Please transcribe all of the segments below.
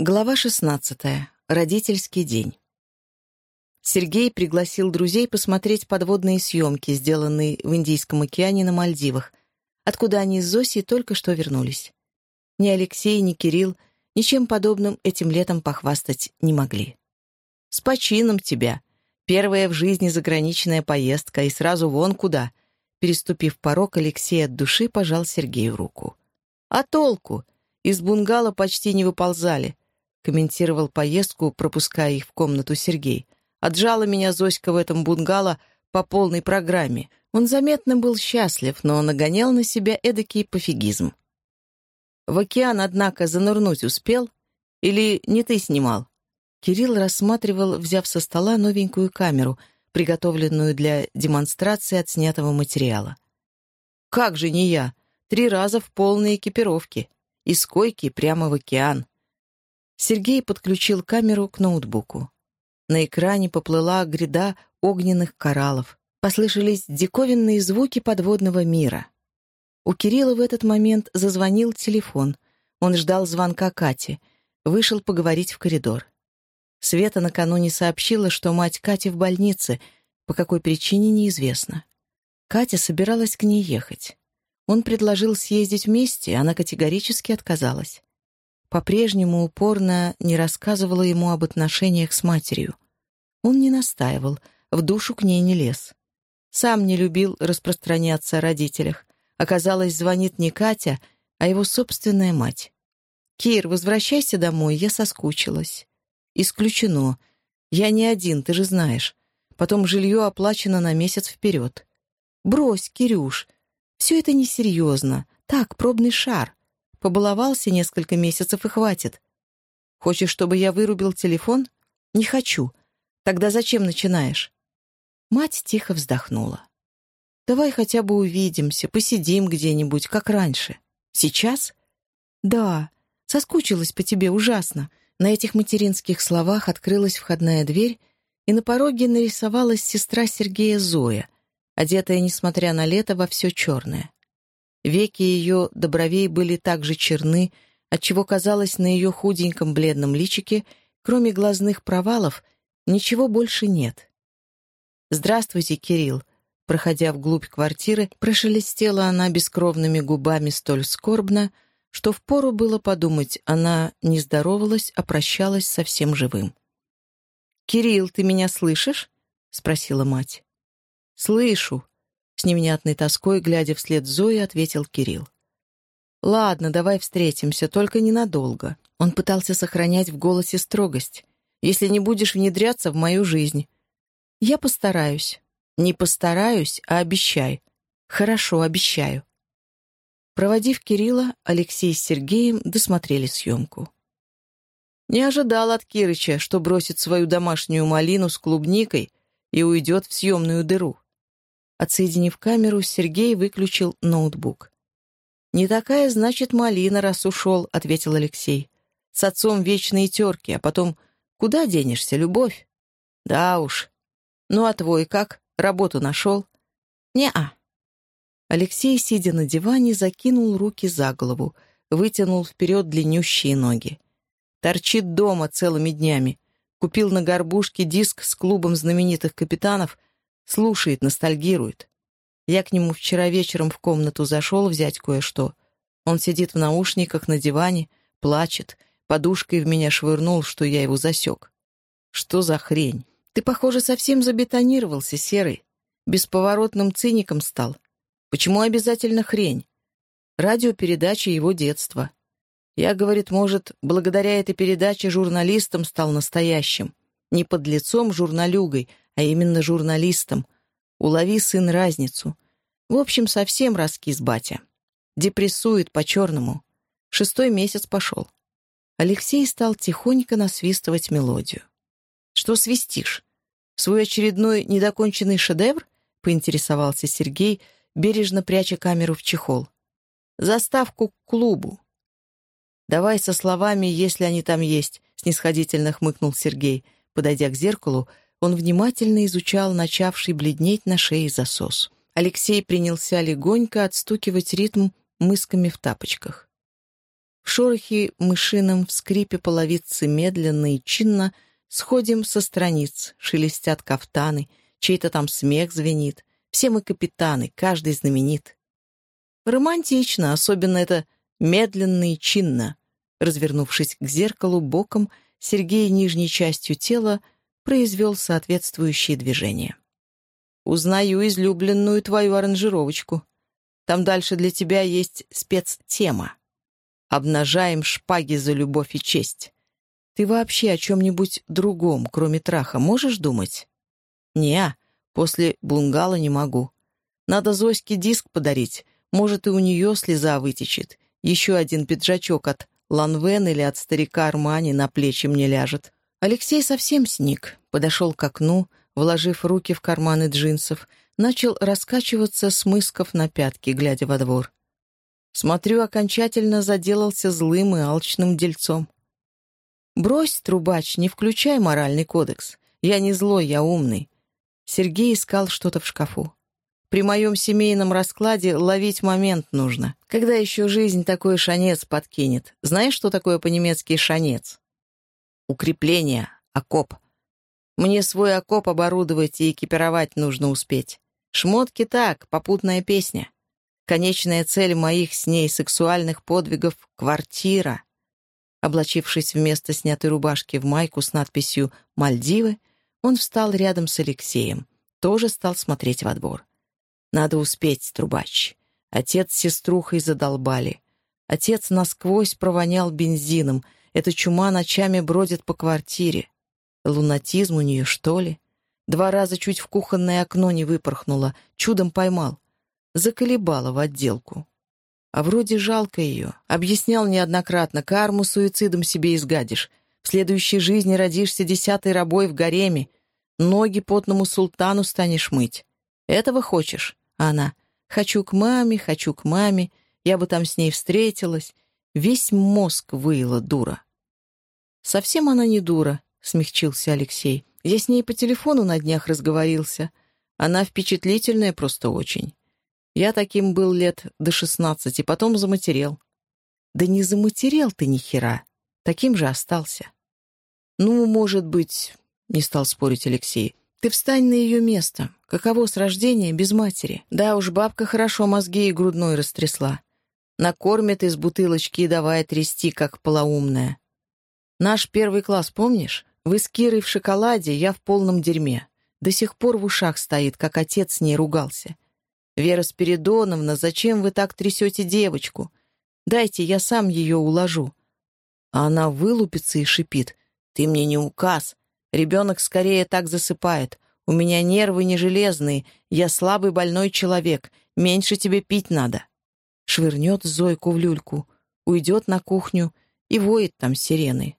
Глава 16. Родительский день. Сергей пригласил друзей посмотреть подводные съемки, сделанные в Индийском океане на Мальдивах, откуда они с Зосей только что вернулись. Ни Алексей, ни Кирилл ничем подобным этим летом похвастать не могли. «С почином тебя! Первая в жизни заграничная поездка, и сразу вон куда!» Переступив порог, Алексей от души пожал Сергею руку. «А толку? Из бунгало почти не выползали» комментировал поездку, пропуская их в комнату Сергей. «Отжала меня Зоська в этом бунгало по полной программе. Он заметно был счастлив, но нагонял на себя эдакий пофигизм. В океан, однако, занырнуть успел? Или не ты снимал?» Кирилл рассматривал, взяв со стола новенькую камеру, приготовленную для демонстрации отснятого материала. «Как же не я? Три раза в полной экипировке. Из койки прямо в океан. Сергей подключил камеру к ноутбуку. На экране поплыла гряда огненных кораллов. Послышались диковинные звуки подводного мира. У Кирилла в этот момент зазвонил телефон. Он ждал звонка Кати. Вышел поговорить в коридор. Света накануне сообщила, что мать Кати в больнице, по какой причине неизвестно. Катя собиралась к ней ехать. Он предложил съездить вместе, она категорически отказалась по-прежнему упорно не рассказывала ему об отношениях с матерью. Он не настаивал, в душу к ней не лез. Сам не любил распространяться о родителях. Оказалось, звонит не Катя, а его собственная мать. «Кир, возвращайся домой, я соскучилась». «Исключено. Я не один, ты же знаешь. Потом жилье оплачено на месяц вперед». «Брось, Кирюш, все это несерьезно. Так, пробный шар. Побаловался несколько месяцев и хватит. Хочешь, чтобы я вырубил телефон? Не хочу. Тогда зачем начинаешь?» Мать тихо вздохнула. «Давай хотя бы увидимся, посидим где-нибудь, как раньше. Сейчас?» «Да, соскучилась по тебе ужасно». На этих материнских словах открылась входная дверь, и на пороге нарисовалась сестра Сергея Зоя, одетая, несмотря на лето, во все черное. Веки ее до бровей были так же черны, отчего казалось на ее худеньком бледном личике, кроме глазных провалов, ничего больше нет. «Здравствуйте, Кирилл», проходя вглубь квартиры, прошелестела она бескровными губами столь скорбно, что впору было подумать, она не здоровалась, а прощалась со всем живым. «Кирилл, ты меня слышишь?» — спросила мать. «Слышу», с невнятной тоской, глядя вслед Зои, ответил Кирилл. «Ладно, давай встретимся, только ненадолго». Он пытался сохранять в голосе строгость. «Если не будешь внедряться в мою жизнь». «Я постараюсь». «Не постараюсь, а обещай». «Хорошо, обещаю». Проводив Кирилла, Алексей с Сергеем досмотрели съемку. Не ожидал от Кирыча, что бросит свою домашнюю малину с клубникой и уйдет в съемную дыру. Отсоединив камеру, Сергей выключил ноутбук. «Не такая, значит, малина, раз ушел», — ответил Алексей. «С отцом вечные терки, а потом куда денешься, любовь?» «Да уж. Ну а твой как? Работу нашел?» «Не-а». Алексей, сидя на диване, закинул руки за голову, вытянул вперед длиннющие ноги. Торчит дома целыми днями. Купил на горбушке диск с клубом знаменитых капитанов Слушает, ностальгирует. Я к нему вчера вечером в комнату зашел взять кое-что. Он сидит в наушниках на диване, плачет, подушкой в меня швырнул, что я его засек. Что за хрень? Ты, похоже, совсем забетонировался, Серый. Бесповоротным циником стал. Почему обязательно хрень? Радиопередача его детства. Я, говорит, может, благодаря этой передаче журналистом стал настоящим. Не под лицом журналюгой, а именно журналистом. Улови, сын, разницу. В общем, совсем раскис батя. Депрессует по-черному. Шестой месяц пошел. Алексей стал тихонько насвистывать мелодию. «Что свистишь? Свой очередной недоконченный шедевр?» — поинтересовался Сергей, бережно пряча камеру в чехол. «Заставку к клубу». «Давай со словами, если они там есть», — снисходительно хмыкнул Сергей, подойдя к зеркалу, он внимательно изучал начавший бледнеть на шее засос. Алексей принялся легонько отстукивать ритм мысками в тапочках. В шорохе мышином, в скрипе половицы медленно и чинно сходим со страниц, шелестят кафтаны, чей-то там смех звенит. Все мы капитаны, каждый знаменит. Романтично, особенно это медленно и чинно. Развернувшись к зеркалу боком, Сергей нижней частью тела произвел соответствующие движения. «Узнаю излюбленную твою аранжировочку. Там дальше для тебя есть спецтема. Обнажаем шпаги за любовь и честь. Ты вообще о чем-нибудь другом, кроме траха, можешь думать?» «Не, после бунгала не могу. Надо Зоське диск подарить, может, и у нее слеза вытечет. Еще один пиджачок от Ланвен или от старика Армани на плечи мне ляжет. Алексей совсем сник, подошел к окну, вложив руки в карманы джинсов, начал раскачиваться с мысков на пятки, глядя во двор. Смотрю, окончательно заделался злым и алчным дельцом. «Брось, трубач, не включай моральный кодекс. Я не злой, я умный». Сергей искал что-то в шкафу. При моем семейном раскладе ловить момент нужно. Когда еще жизнь такой шанец подкинет? Знаешь, что такое по-немецки шанец? Укрепление, окоп. Мне свой окоп оборудовать и экипировать нужно успеть. Шмотки так, попутная песня. Конечная цель моих с ней сексуальных подвигов — квартира. Облачившись вместо снятой рубашки в майку с надписью «Мальдивы», он встал рядом с Алексеем, тоже стал смотреть во двор. Надо успеть, трубач. Отец с сеструхой задолбали. Отец насквозь провонял бензином. Эта чума ночами бродит по квартире. Лунатизм у нее, что ли? Два раза чуть в кухонное окно не выпорхнула, чудом поймал. Заколебала в отделку. А вроде жалко ее. Объяснял неоднократно, карму суицидом себе изгадишь. В следующей жизни родишься десятой рабой в гареме. Ноги потному султану станешь мыть. Этого хочешь? А она «Хочу к маме, хочу к маме, я бы там с ней встретилась». Весь мозг выила дура. «Совсем она не дура», — смягчился Алексей. «Я с ней по телефону на днях разговорился. Она впечатлительная просто очень. Я таким был лет до шестнадцати, потом заматерел». «Да не заматерел ты ни хера, таким же остался». «Ну, может быть...» — не стал спорить Алексей. Ты встань на ее место. Каково с рождения без матери? Да уж, бабка хорошо мозги и грудной растрясла. Накормит из бутылочки и давай трясти, как полоумная. Наш первый класс, помнишь? Вы с Кирой в шоколаде, я в полном дерьме. До сих пор в ушах стоит, как отец с ней ругался. «Вера Спиридоновна, зачем вы так трясете девочку? Дайте, я сам ее уложу». А она вылупится и шипит. «Ты мне не указ. Ребенок скорее так засыпает. У меня нервы не железные, я слабый больной человек, меньше тебе пить надо. Швырнет Зойку в люльку, уйдет на кухню и воет там сирены.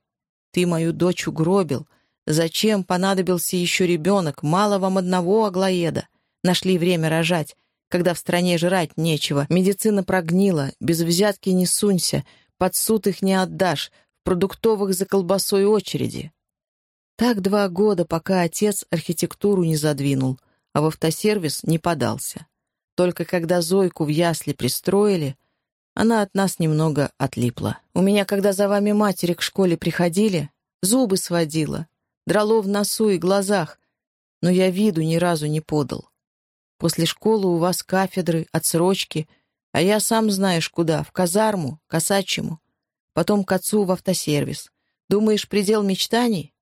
Ты мою дочь угробил. Зачем понадобился еще ребенок? Мало вам одного аглоеда. Нашли время рожать, когда в стране жрать нечего. Медицина прогнила, без взятки не сунься, под суд их не отдашь, в продуктовых за колбасой очереди. Так два года, пока отец архитектуру не задвинул, а в автосервис не подался. Только когда Зойку в ясли пристроили, она от нас немного отлипла. У меня, когда за вами матери к школе приходили, зубы сводила, драло в носу и глазах, но я виду ни разу не подал. После школы у вас кафедры, отсрочки, а я сам знаешь куда, в казарму, косачьему, потом к отцу в автосервис. Думаешь, предел мечтаний?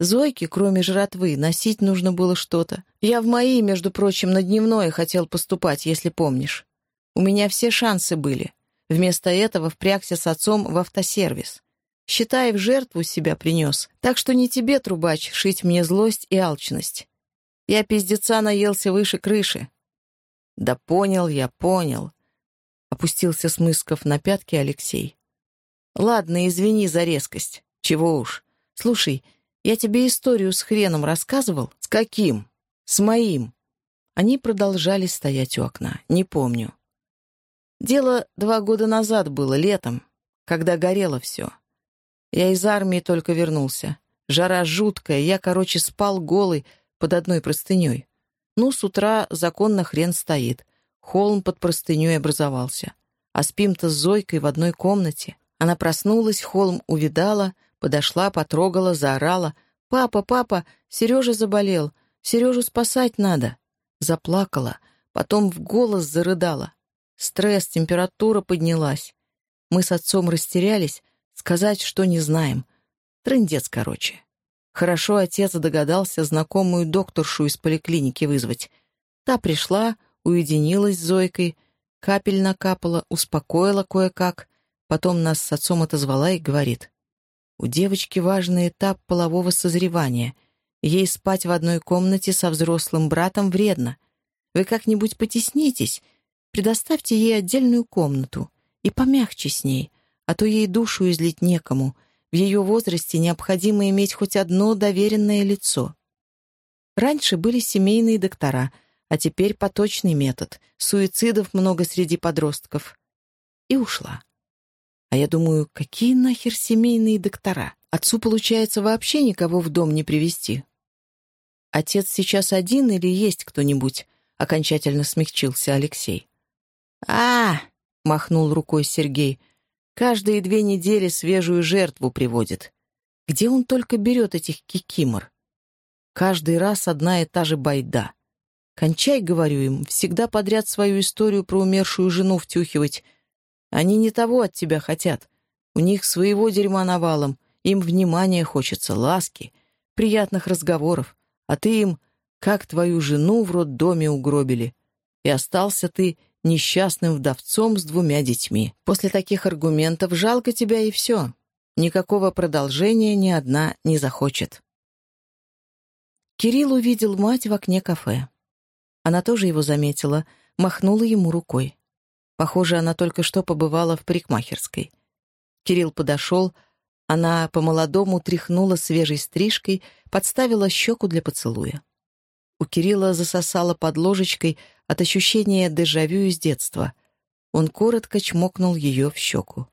Зойке, кроме жратвы, носить нужно было что-то. Я в мои, между прочим, на дневное хотел поступать, если помнишь. У меня все шансы были. Вместо этого впрягся с отцом в автосервис. Считай, в жертву себя принес. Так что не тебе, трубач, шить мне злость и алчность. Я пиздеца наелся выше крыши. Да понял я, понял. Опустился с мысков на пятки Алексей. Ладно, извини за резкость. Чего уж. Слушай, я тебе историю с хреном рассказывал? С каким? С моим. Они продолжали стоять у окна. Не помню. Дело два года назад было, летом, когда горело все. Я из армии только вернулся. Жара жуткая, я, короче, спал голый под одной простыней. Ну, с утра законно хрен стоит. Холм под простыней образовался. А спим-то с Зойкой в одной комнате. Она проснулась, холм увидала, подошла, потрогала, заорала. «Папа, папа, Сережа заболел! Сережу спасать надо!» Заплакала, потом в голос зарыдала. Стресс, температура поднялась. Мы с отцом растерялись, сказать, что не знаем. Трындец, короче. Хорошо отец догадался знакомую докторшу из поликлиники вызвать. Та пришла, уединилась с Зойкой, капель накапала, успокоила кое-как, потом нас с отцом отозвала и говорит. У девочки важный этап полового созревания. Ей спать в одной комнате со взрослым братом вредно. Вы как-нибудь потеснитесь, предоставьте ей отдельную комнату и помягче с ней, а то ей душу излить некому. В ее возрасте необходимо иметь хоть одно доверенное лицо. Раньше были семейные доктора, а теперь поточный метод. Суицидов много среди подростков. И ушла. А я думаю, какие нахер семейные доктора? Отцу, получается, вообще никого в дом не привести. Отец сейчас один или есть кто-нибудь? Окончательно смягчился Алексей. а махнул рукой Сергей. «Каждые две недели свежую жертву приводит. Где он только берет этих кикимор? Каждый раз одна и та же байда. Кончай, говорю им, всегда подряд свою историю про умершую жену втюхивать — они не того от тебя хотят. У них своего дерьма навалом, им внимания хочется, ласки, приятных разговоров, а ты им, как твою жену в роддоме угробили. И остался ты несчастным вдовцом с двумя детьми. После таких аргументов жалко тебя и все. Никакого продолжения ни одна не захочет. Кирилл увидел мать в окне кафе. Она тоже его заметила, махнула ему рукой. Похоже, она только что побывала в парикмахерской. Кирилл подошел, она по-молодому тряхнула свежей стрижкой, подставила щеку для поцелуя. У Кирилла засосала под ложечкой от ощущения дежавю из детства. Он коротко чмокнул ее в щеку.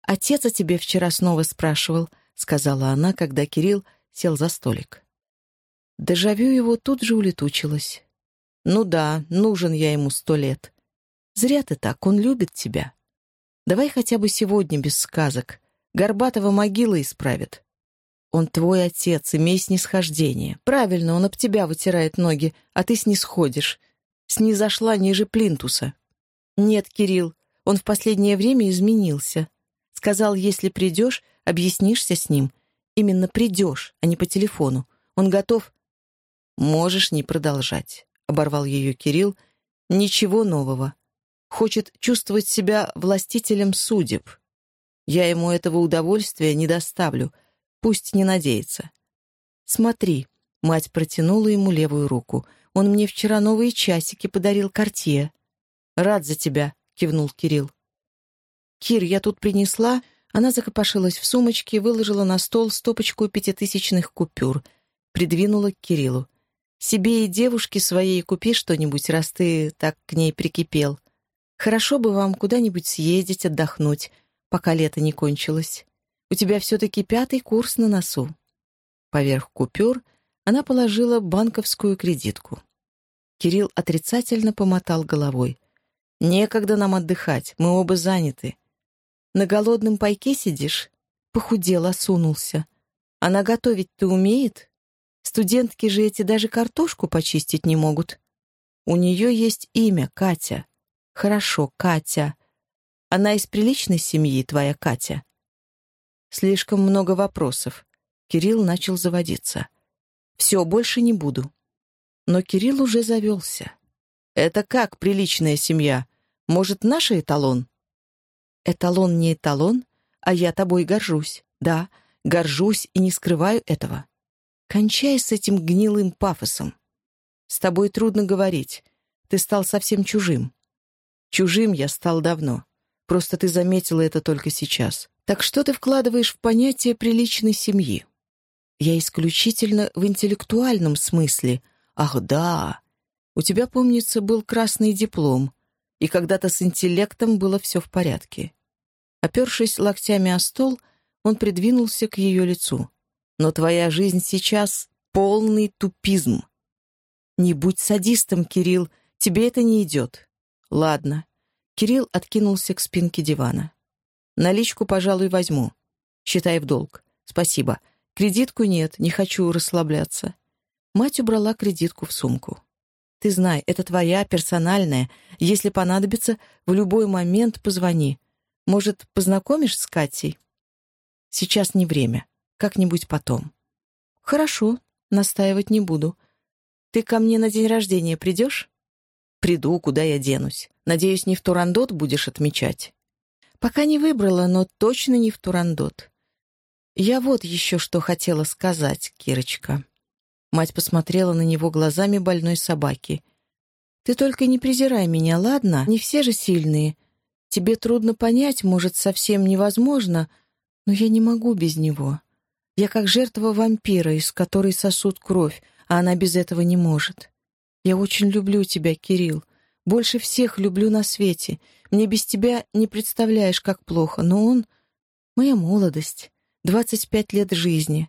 «Отец о тебе вчера снова спрашивал», — сказала она, когда Кирилл сел за столик. Дежавю его тут же улетучилось. «Ну да, нужен я ему сто лет. Зря ты так, он любит тебя. Давай хотя бы сегодня без сказок. Горбатого могила исправит. Он твой отец, имей снисхождение. Правильно, он об тебя вытирает ноги, а ты снисходишь. Снизошла ниже плинтуса. Нет, Кирилл, он в последнее время изменился. Сказал, если придешь, объяснишься с ним. Именно придешь, а не по телефону. Он готов... Можешь не продолжать, — оборвал ее Кирилл. Ничего нового хочет чувствовать себя властителем судеб. Я ему этого удовольствия не доставлю, пусть не надеется. Смотри, мать протянула ему левую руку. Он мне вчера новые часики подарил Кортье. Рад за тебя, кивнул Кирилл. Кир, я тут принесла. Она закопошилась в сумочке, выложила на стол стопочку пятитысячных купюр, придвинула к Кириллу. Себе и девушке своей купи что-нибудь, раз ты так к ней прикипел. Хорошо бы вам куда-нибудь съездить, отдохнуть, пока лето не кончилось. У тебя все-таки пятый курс на носу». Поверх купюр она положила банковскую кредитку. Кирилл отрицательно помотал головой. «Некогда нам отдыхать, мы оба заняты. На голодном пайке сидишь?» Похудел, осунулся. «Она готовить-то умеет? Студентки же эти даже картошку почистить не могут. У нее есть имя, Катя. «Хорошо, Катя. Она из приличной семьи, твоя Катя?» Слишком много вопросов. Кирилл начал заводиться. «Все, больше не буду». Но Кирилл уже завелся. «Это как приличная семья? Может, наш эталон?» «Эталон не эталон, а я тобой горжусь. Да, горжусь и не скрываю этого. Кончай с этим гнилым пафосом. С тобой трудно говорить. Ты стал совсем чужим. Чужим я стал давно. Просто ты заметила это только сейчас. Так что ты вкладываешь в понятие приличной семьи? Я исключительно в интеллектуальном смысле. Ах, да. У тебя, помнится, был красный диплом, и когда-то с интеллектом было все в порядке. Опершись локтями о стол, он придвинулся к ее лицу. Но твоя жизнь сейчас — полный тупизм. Не будь садистом, Кирилл, тебе это не идет. Ладно. Кирилл откинулся к спинке дивана. Наличку, пожалуй, возьму. Считай в долг. Спасибо. Кредитку нет, не хочу расслабляться. Мать убрала кредитку в сумку. Ты знай, это твоя, персональная. Если понадобится, в любой момент позвони. Может, познакомишь с Катей? Сейчас не время. Как-нибудь потом. Хорошо, настаивать не буду. Ты ко мне на день рождения придешь? Приду, куда я денусь. Надеюсь, не в Турандот будешь отмечать. Пока не выбрала, но точно не в Турандот. Я вот еще что хотела сказать, Кирочка. Мать посмотрела на него глазами больной собаки. Ты только не презирай меня, ладно? Не все же сильные. Тебе трудно понять, может, совсем невозможно, но я не могу без него. Я как жертва вампира, из которой сосут кровь, а она без этого не может. Я очень люблю тебя, Кирилл. Больше всех люблю на свете. Мне без тебя не представляешь, как плохо. Но он — моя молодость, двадцать пять лет жизни.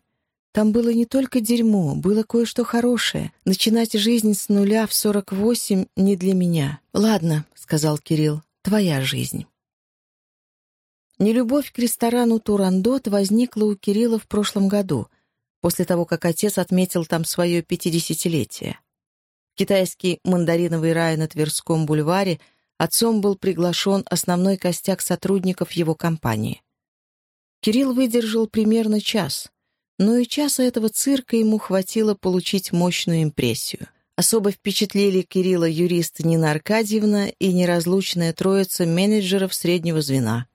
Там было не только дерьмо, было кое-что хорошее. Начинать жизнь с нуля в сорок восемь не для меня. «Ладно», — сказал Кирилл, — «твоя жизнь». Нелюбовь к ресторану «Турандот» возникла у Кирилла в прошлом году, после того, как отец отметил там свое пятидесятилетие. Китайский мандариновый рай на Тверском бульваре отцом был приглашен основной костяк сотрудников его компании. Кирилл выдержал примерно час, но и часа этого цирка ему хватило получить мощную импрессию. Особо впечатлили Кирилла юрист Нина Аркадьевна и неразлучная троица менеджеров среднего звена.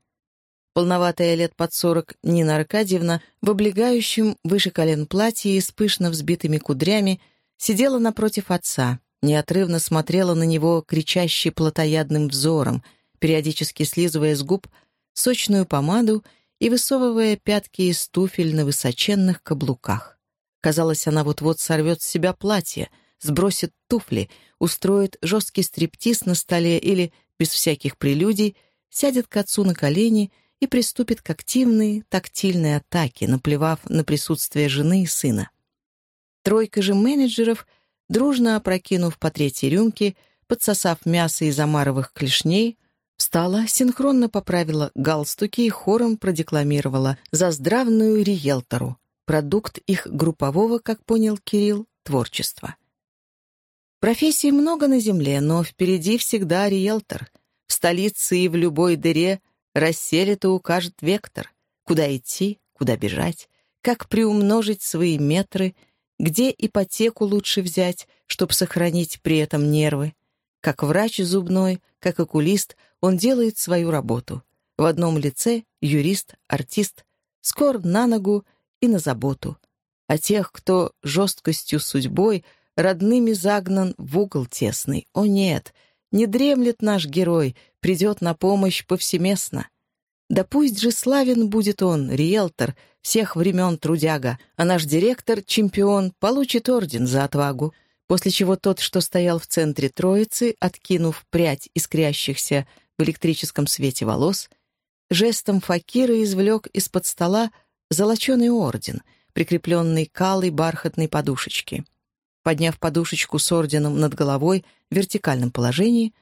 Полноватая лет под сорок Нина Аркадьевна в облегающем выше колен платье и с пышно взбитыми кудрями сидела напротив отца, неотрывно смотрела на него кричащий плотоядным взором, периодически слизывая с губ сочную помаду и высовывая пятки из туфель на высоченных каблуках. Казалось, она вот-вот сорвет с себя платье, сбросит туфли, устроит жесткий стриптиз на столе или, без всяких прелюдий, сядет к отцу на колени и приступит к активной тактильной атаке, наплевав на присутствие жены и сына. Тройка же менеджеров, дружно опрокинув по третьей рюмке, подсосав мясо из омаровых клешней, встала, синхронно поправила галстуки и хором продекламировала «За здравную риелтору», продукт их группового, как понял Кирилл, творчества. Профессий много на земле, но впереди всегда риэлтор. В столице и в любой дыре расселит и укажет вектор, куда идти, куда бежать, как приумножить свои метры — где ипотеку лучше взять, чтобы сохранить при этом нервы. Как врач зубной, как окулист, он делает свою работу. В одном лице юрист, артист, скор на ногу и на заботу. А тех, кто жесткостью судьбой, родными загнан в угол тесный. О нет, не дремлет наш герой, придет на помощь повсеместно. Да пусть же славен будет он, риэлтор, всех времен трудяга, а наш директор, чемпион, получит орден за отвагу. После чего тот, что стоял в центре троицы, откинув прядь искрящихся в электрическом свете волос, жестом факира извлек из-под стола золоченый орден, прикрепленный к алой бархатной подушечке. Подняв подушечку с орденом над головой в вертикальном положении,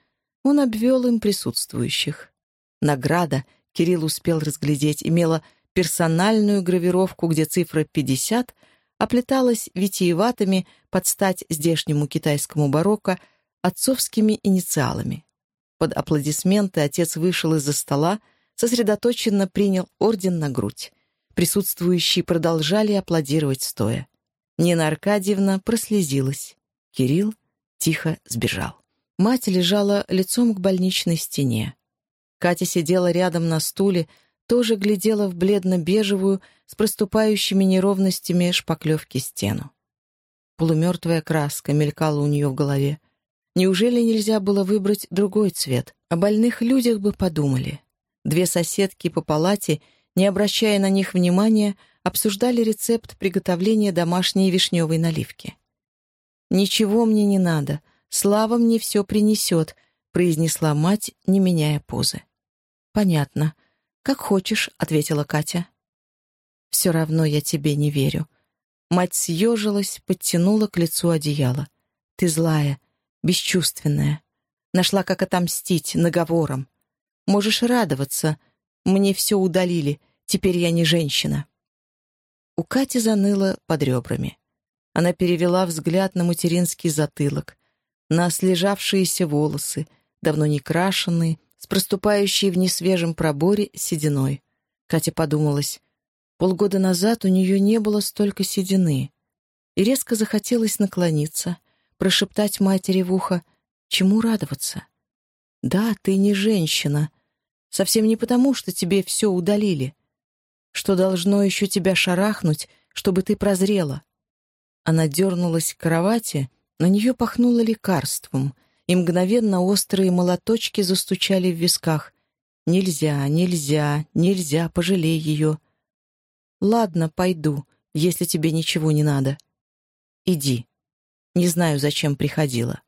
он обвел им присутствующих. Награда — Кирилл успел разглядеть, имела персональную гравировку, где цифра 50 оплеталась витиеватыми под стать здешнему китайскому барокко отцовскими инициалами. Под аплодисменты отец вышел из-за стола, сосредоточенно принял орден на грудь. Присутствующие продолжали аплодировать стоя. Нина Аркадьевна прослезилась. Кирилл тихо сбежал. Мать лежала лицом к больничной стене. Катя сидела рядом на стуле, тоже глядела в бледно-бежевую, с проступающими неровностями шпаклевки стену. Полумертвая краска мелькала у нее в голове. Неужели нельзя было выбрать другой цвет? О больных людях бы подумали. Две соседки по палате, не обращая на них внимания, обсуждали рецепт приготовления домашней вишневой наливки. «Ничего мне не надо. Слава мне все принесет», — произнесла мать, не меняя позы. «Понятно. Как хочешь», — ответила Катя. «Все равно я тебе не верю». Мать съежилась, подтянула к лицу одеяло. «Ты злая, бесчувственная. Нашла, как отомстить, наговором. Можешь радоваться. Мне все удалили. Теперь я не женщина». У Кати заныло под ребрами. Она перевела взгляд на материнский затылок, на слежавшиеся волосы, давно не крашенные, с проступающей в несвежем проборе сединой. Катя подумалась, полгода назад у нее не было столько седины. И резко захотелось наклониться, прошептать матери в ухо, чему радоваться. «Да, ты не женщина. Совсем не потому, что тебе все удалили что должно еще тебя шарахнуть, чтобы ты прозрела. Она дернулась к кровати, на нее пахнуло лекарством, и мгновенно острые молоточки застучали в висках. «Нельзя, нельзя, нельзя, пожалей ее». «Ладно, пойду, если тебе ничего не надо». «Иди. Не знаю, зачем приходила».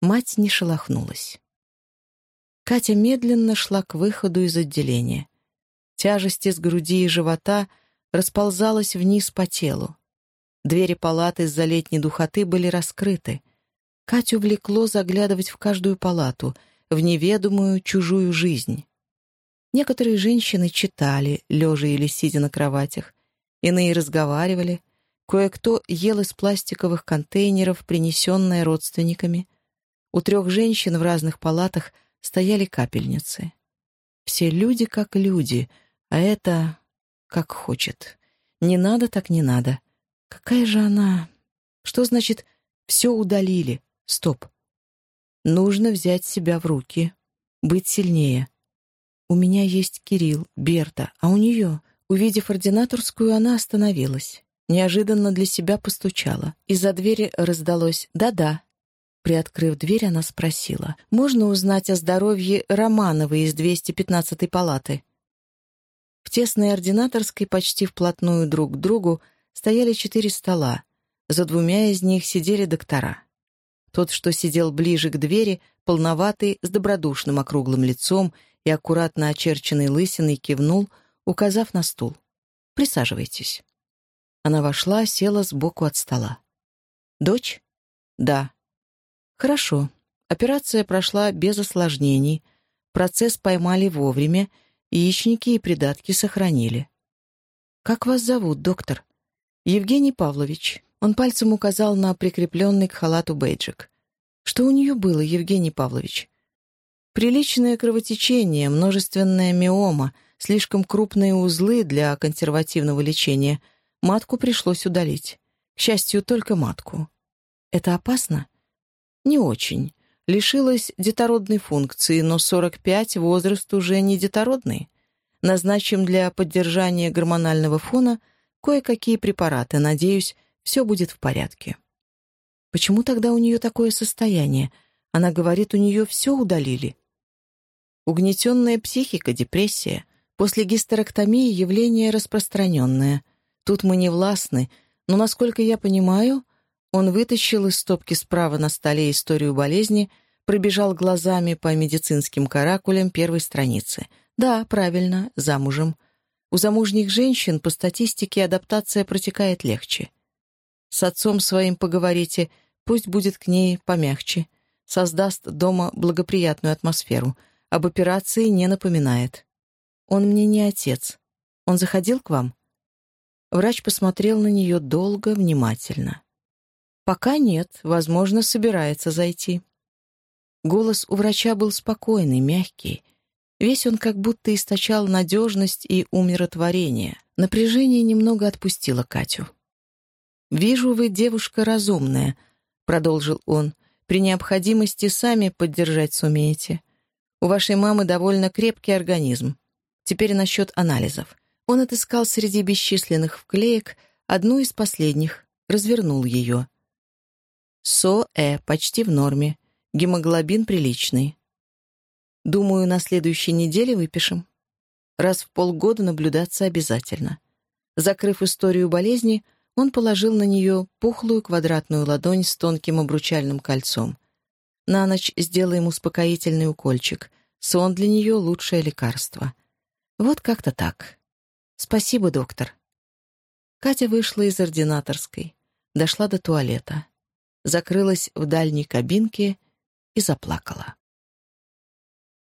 Мать не шелохнулась. Катя медленно шла к выходу из отделения. Тяжесть из груди и живота расползалась вниз по телу. Двери палаты из-за летней духоты были раскрыты. Катю влекло заглядывать в каждую палату, в неведомую чужую жизнь. Некоторые женщины читали, лежа или сидя на кроватях. Иные разговаривали. Кое-кто ел из пластиковых контейнеров, принесенное родственниками. У трех женщин в разных палатах стояли капельницы. Все люди как люди — а это как хочет. Не надо, так не надо. Какая же она... Что значит «все удалили»? Стоп. Нужно взять себя в руки, быть сильнее. У меня есть Кирилл, Берта, а у нее... Увидев ординаторскую, она остановилась. Неожиданно для себя постучала. Из-за двери раздалось «да-да». Приоткрыв дверь, она спросила, «Можно узнать о здоровье Романовой из 215-й палаты?» В тесной ординаторской почти вплотную друг к другу стояли четыре стола. За двумя из них сидели доктора. Тот, что сидел ближе к двери, полноватый, с добродушным округлым лицом и аккуратно очерченной лысиной, кивнул, указав на стул. «Присаживайтесь». Она вошла, села сбоку от стола. «Дочь?» «Да». «Хорошо. Операция прошла без осложнений. Процесс поймали вовремя, Яичники и придатки сохранили. «Как вас зовут, доктор?» «Евгений Павлович». Он пальцем указал на прикрепленный к халату бейджик. «Что у нее было, Евгений Павлович?» «Приличное кровотечение, множественная миома, слишком крупные узлы для консервативного лечения. Матку пришлось удалить. К счастью, только матку». «Это опасно?» «Не очень лишилась детородной функции, но 45 — возраст уже не детородный. Назначим для поддержания гормонального фона кое-какие препараты. Надеюсь, все будет в порядке. Почему тогда у нее такое состояние? Она говорит, у нее все удалили. Угнетенная психика, депрессия. После гистерэктомии явление распространенное. Тут мы не властны, но, насколько я понимаю, он вытащил из стопки справа на столе историю болезни, пробежал глазами по медицинским каракулям первой страницы. Да, правильно, замужем. У замужних женщин по статистике адаптация протекает легче. С отцом своим поговорите, пусть будет к ней помягче. Создаст дома благоприятную атмосферу. Об операции не напоминает. Он мне не отец. Он заходил к вам? Врач посмотрел на нее долго, внимательно. «Пока нет, возможно, собирается зайти». Голос у врача был спокойный, мягкий. Весь он как будто источал надежность и умиротворение. Напряжение немного отпустило Катю. «Вижу, вы девушка разумная», — продолжил он. «При необходимости сами поддержать сумеете. У вашей мамы довольно крепкий организм. Теперь насчет анализов». Он отыскал среди бесчисленных вклеек одну из последних, развернул ее. СОЭ почти в норме. Гемоглобин приличный. Думаю, на следующей неделе выпишем. Раз в полгода наблюдаться обязательно. Закрыв историю болезни, он положил на нее пухлую квадратную ладонь с тонким обручальным кольцом. На ночь сделаем успокоительный укольчик. Сон для нее — лучшее лекарство. Вот как-то так. Спасибо, доктор. Катя вышла из ординаторской, дошла до туалета закрылась в дальней кабинке и заплакала.